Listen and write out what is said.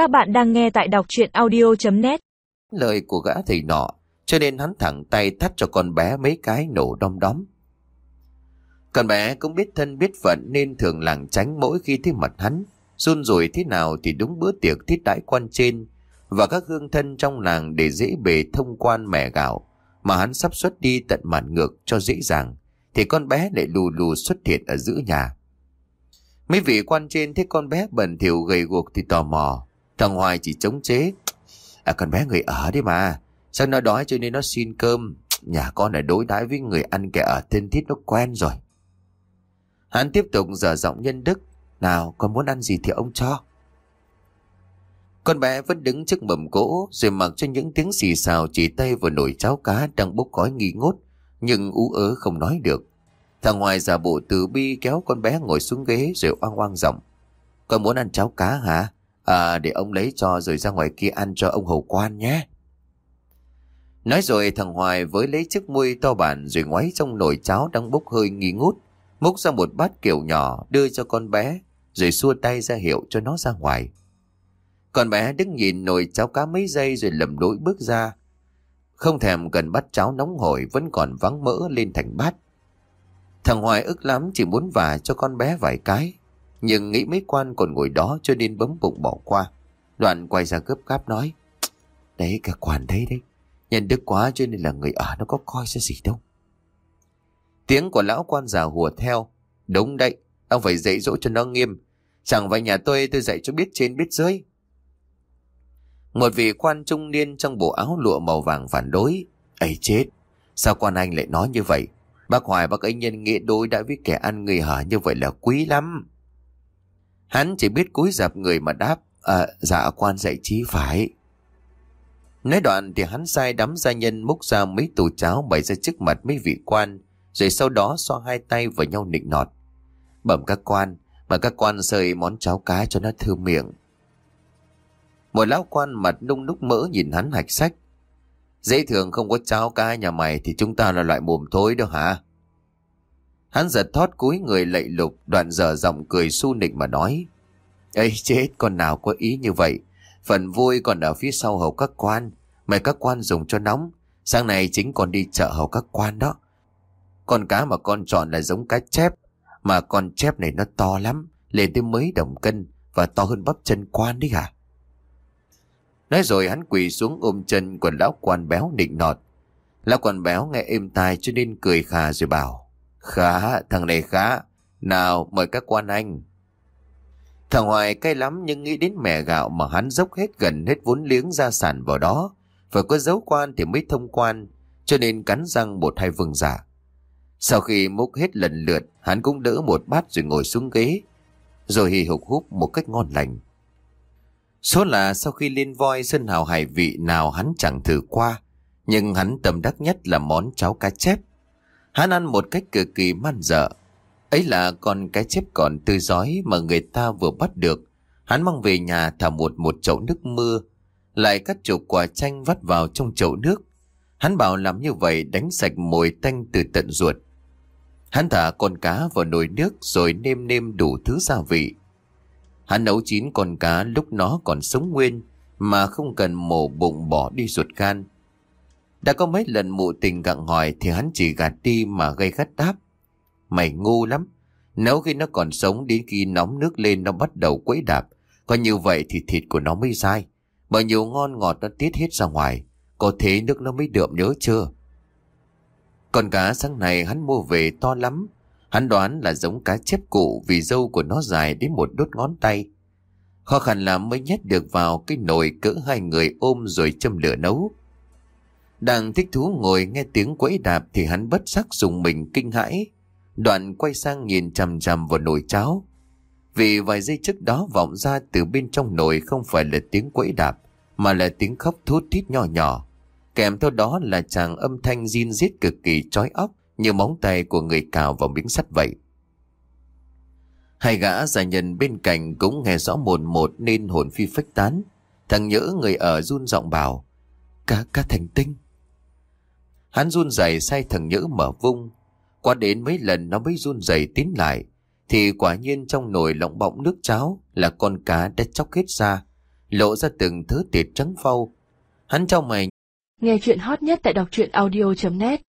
Các bạn đang nghe tại đọc chuyện audio.net Lời của gã thầy nọ, cho nên hắn thẳng tay thắt cho con bé mấy cái nổ đom đóm. Con bé cũng biết thân biết phận nên thường lảng tránh mỗi khi thấy mặt hắn. Run rủi thế nào thì đúng bữa tiệc thiết đãi quan trên và các hương thân trong làng để dễ bề thông quan mẹ gạo mà hắn sắp xuất đi tận màn ngược cho dễ dàng thì con bé lại lù lù xuất hiện ở giữa nhà. Mấy vị quan trên thấy con bé bẩn thỉu gầy guộc thì tò mò. Thằng Hoài chỉ chống chế. À con bé người ở đấy mà. Sao nó đói cho nên nó xin cơm. Nhà con lại đối đãi với người ăn kẻ ở thân thiết nó quen rồi. Hắn tiếp tục dở giọng nhân đức. Nào con muốn ăn gì thì ông cho. Con bé vẫn đứng trước mầm cỗ, rồi mặc cho những tiếng xì xào chỉ tay vào nồi cháo cá đang bốc khói nghi ngút nhưng ú ớ không nói được. Thằng ngoài giả bộ từ bi kéo con bé ngồi xuống ghế rồi oang oang giọng. Con muốn ăn cháo cá hả? À để ông lấy cho rồi ra ngoài kia ăn cho ông hầu quan nhé. Nói rồi thằng Hoài với lấy chiếc muôi to bản rồi ngoáy trong nồi cháo đang bốc hơi nghi ngút. Múc ra một bát kiểu nhỏ đưa cho con bé, rồi xua tay ra hiệu cho nó ra ngoài. Con bé đứng nhìn nồi cháo cá mấy giây rồi lầm lỗi bước ra. Không thèm cần bắt cháo nóng hổi, vẫn còn vắng mỡ lên thành bát. Thằng Hoài ức lắm, chỉ muốn vả cho con bé vài cái. Nhưng nghĩ mấy quan còn ngồi đó cho nên bấm bụng bỏ qua. Đoạn quay ra gấp gáp nói. Đấy cả quan thấy đấy. Nhân đức quá cho nên là người ở nó có coi ra gì đâu. Tiếng của lão quan già hùa theo. Đúng đấy, ông phải dạy dỗ cho nó nghiêm. Chẳng phải nhà tôi tôi dạy cho biết trên biết dưới. Một vị quan trung niên trong bộ áo lụa màu vàng phản đối. ấy chết, sao quan anh lại nói như vậy? Bác Hoài bác ấy nhân nghĩa đối đã với kẻ ăn người hở như vậy là quý lắm. Hắn chỉ biết cúi dạp người mà đáp. À, dạ quan dạy trí phải. Nói đoạn thì hắn sai đám gia nhân múc ra mấy tủ cháo bày ra trước mặt mấy vị quan, rồi sau đó xoa hai tay vào nhau nịnh nọt. Bẩm các quan, mà các quan sơi món cháo cá cho nó thơm miệng. Một lão quan mặt nung núc mỡ nhìn hắn hạch sách. Dễ thường không có cháo cá nhà mày thì chúng ta là loại mồm thối đâu hả? Hắn giật thót cúi người lạy lục, đoạn dở giọng cười su nịch mà nói. ê chết, con nào có ý như vậy. Phần vui còn ở phía sau hầu các quan. Mày các quan dùng cho nóng. Sáng nay chính còn đi chợ hầu các quan đó. Con cá mà con chọn là giống cá chép. Mà con chép này nó to lắm. Lên tới mấy đồng cân. Và to hơn bắp chân quan đấy hả? Nói rồi hắn quỳ xuống ôm chân của lão quan béo nịnh nọt. Lão quan béo nghe êm tai cho nên cười khà rồi bảo. Khá, thằng này khá. Nào, mời các quan anh. Thằng Hoài cay lắm nhưng nghĩ đến mẹ gạo mà hắn dốc hết gần hết vốn liếng gia sản vào đó. Phải có dấu quan thì mới thông quan, cho nên cắn răng một hai vừng giả. Sau khi múc hết lần lượt, hắn cũng đỡ một bát rồi ngồi xuống ghế, rồi hì hục húp một cách ngon lành. Số là sau khi lên voi sơn hào hải vị nào hắn chẳng thử qua, nhưng hắn tầm đắc nhất là món cháo cá chép. Hắn ăn một cách cực kỳ man dợ Ấy là con cái chép còn tươi giói mà người ta vừa bắt được. Hắn mang về nhà thả một một chậu nước mưa, lại cắt chục quả chanh vắt vào trong chậu nước. Hắn bảo làm như vậy đánh sạch mùi tanh từ tận ruột. Hắn thả con cá vào nồi nước rồi nêm nêm đủ thứ gia vị. Hắn nấu chín con cá lúc nó còn sống nguyên mà không cần mổ bụng bỏ đi ruột gan. Đã có mấy lần mụ tình gặng hỏi thì hắn chỉ gạt đi mà gây gắt đáp. Mày ngu lắm. Nấu khi nó còn sống đến khi nóng nước lên nó bắt đầu quấy đạp. Có như vậy thì thịt của nó mới dai. Bao nhiêu ngon ngọt nó tiết hết ra ngoài. Có thế nước nó mới đượm nhớ chưa? Con cá sáng này hắn mua về to lắm. Hắn đoán là giống cá chép cụ vì dâu của nó dài đến một đốt ngón tay. Khó khăn là mới nhét được vào cái nồi cỡ hai người ôm rồi châm lửa nấu. Đang thích thú ngồi nghe tiếng quẫy đạp thì hắn bất sắc dùng mình kinh hãi. Đoạn quay sang nhìn chằm chằm vào nồi cháo. Vì vài giây trước đó vọng ra từ bên trong nồi không phải là tiếng quẫy đạp, mà là tiếng khóc thút thít nhỏ nhỏ. Kèm theo đó là chàng âm thanh zin rít cực kỳ chói óc như móng tay của người cào vào miếng sắt vậy. Hai gã già nhân bên cạnh cũng nghe rõ một một nên hồn phi phách tán. Thằng nhỡ người ở run giọng bảo, cá cá thành tinh. Hắn run rẩy say thằng nhữ mở vung. Qua đến mấy lần nó mới run rẩy tín lại. Thì quả nhiên trong nồi lọng bọng nước cháo là con cá đã chóc hết ra. lộ ra từng thứ tiệt trắng phau. Hắn trong mày Nghe chuyện hot nhất tại đọc truyện audio.net